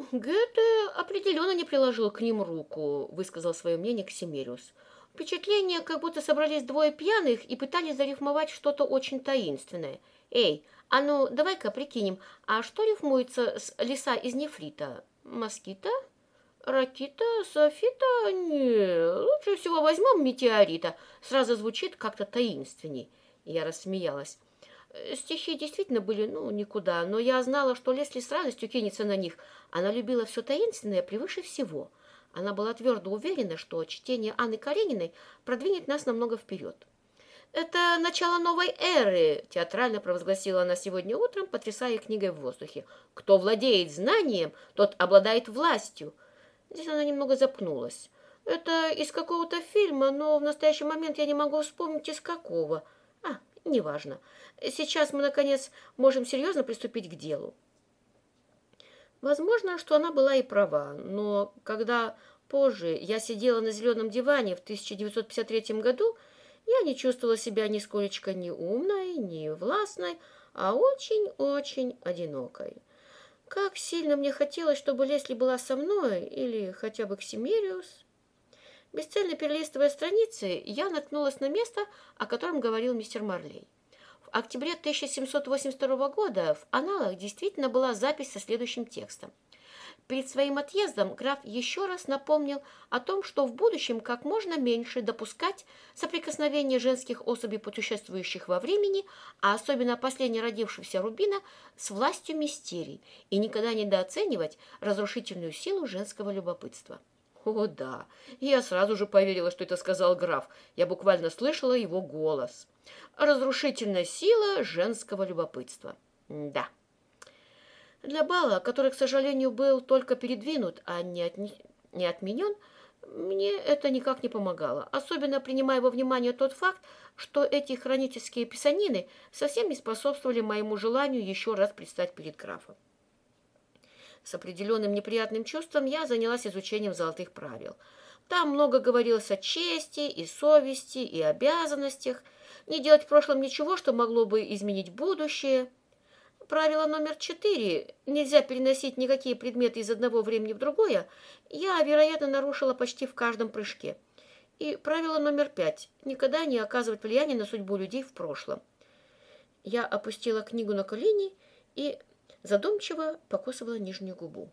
«Ну, Гёте определенно не приложил к ним руку», — высказал свое мнение Ксимериус. «Впечатление, как будто собрались двое пьяных и пытались зарифмовать что-то очень таинственное. Эй, а ну, давай-ка прикинем, а что рифмуется с леса из нефрита? Москита? Ракита? Софита? Не, лучше всего возьмем метеорита. Сразу звучит как-то таинственней». Я рассмеялась. Стихи действительно были, ну, никуда, но я знала, что Лесли с радостью кинется на них. Она любила все таинственное превыше всего. Она была твердо уверена, что чтение Анны Карениной продвинет нас намного вперед. «Это начало новой эры», – театрально провозгласила она сегодня утром, потрясая книгой в воздухе. «Кто владеет знанием, тот обладает властью». Здесь она немного запнулась. «Это из какого-то фильма, но в настоящий момент я не могу вспомнить, из какого». «А, неважно. Сейчас мы, наконец, можем серьезно приступить к делу. Возможно, что она была и права, но когда позже я сидела на зеленом диване в 1953 году, я не чувствовала себя нисколечко ни умной, ни властной, а очень-очень одинокой. Как сильно мне хотелось, чтобы Лесли была со мной, или хотя бы Ксимериус. Бесцельно перелистывая страницы, я наткнулась на место, о котором говорил мистер Марлей. В октябре 1782 года в аналах действительно была запись со следующим текстом. Перед своим отъездом граф еще раз напомнил о том, что в будущем как можно меньше допускать соприкосновение женских особей, путешествующих во времени, а особенно последне родившихся Рубина, с властью мистерий, и никогда недооценивать разрушительную силу женского любопытства. О, да, я сразу же поверила, что это сказал граф. Я буквально слышала его голос. Разрушительная сила женского любопытства. Да. Для бала, который, к сожалению, был только передвинут, а не, отне... не отменен, мне это никак не помогало, особенно принимая во внимание тот факт, что эти хронические писанины совсем не способствовали моему желанию еще раз предстать перед графом. С определенным неприятным чувством я занялась изучением золотых правил. Там много говорилось о чести и совести и обязанностях, не делать в прошлом ничего, что могло бы изменить будущее. Правило номер четыре – нельзя переносить никакие предметы из одного времени в другое – я, вероятно, нарушила почти в каждом прыжке. И правило номер пять – никогда не оказывать влияния на судьбу людей в прошлом. Я опустила книгу на колени и задумчиво покусывала нижнюю губу.